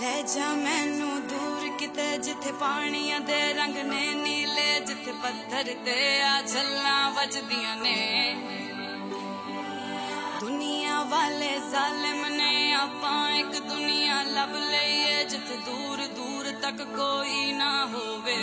ਲੈ ਜਾ ਮੈਨੂੰ ਦੂਰ ਕਿਤੇ ਜਿੱਥੇ ਪਾਣੀਆਂ ਦੇ ਰੰਗ ਨੇ ਨੀਲੇ ਜਿੱਥੇ ਪੱਥਰ ਤੇ ਆ ਛੱਲਾਂ ਵੱਜਦੀਆਂ ਨੇ ਦੁਨੀਆ ਵਾਲੇ ਜ਼ਾਲਮ ਨੇ ਆਪਾਂ ਇੱਕ ਦੁਨੀਆ ਲੱਭ ਲਈਏ ਜਿੱਥੇ ਦੂਰ ਦੂਰ ਤੱਕ ਕੋਈ ਨਾ ਹੋਵੇ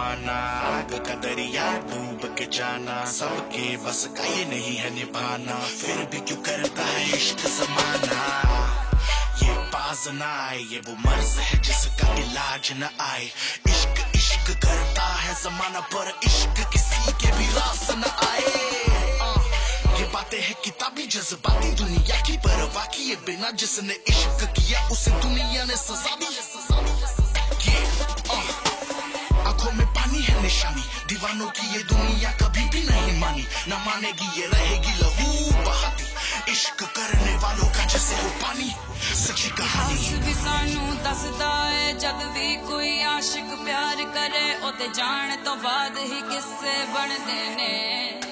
आसान है माना। आग का दरिया डूब के जाना। सबके बस का ये नहीं है निभाना। फिर भी क्यों करता है इश्क जमाना? ये बाज न आए, ये वो मर्ज है जिसका इलाज न आए। इश्क इश्क करता है जमाना, पर इश्क किसी के भी रास न आए। ये बातें हैं किताबी जज्बाती, दुनिया की परवाह किए बिना जिसने इश्क किया, उसे दुनिया ने सजा दी। पानी है निशानी। दीवानों की ये दुनिया कभी भी नहीं मानी। न मानेगी ये रहेगी लहू बहाती। इश्क करने वालों का जैसे हो पानी। सच्ची कहानी। सानू है, जब भी कोई आशिक प्यार करे ओ जान तो बाद ही किस्से बन देने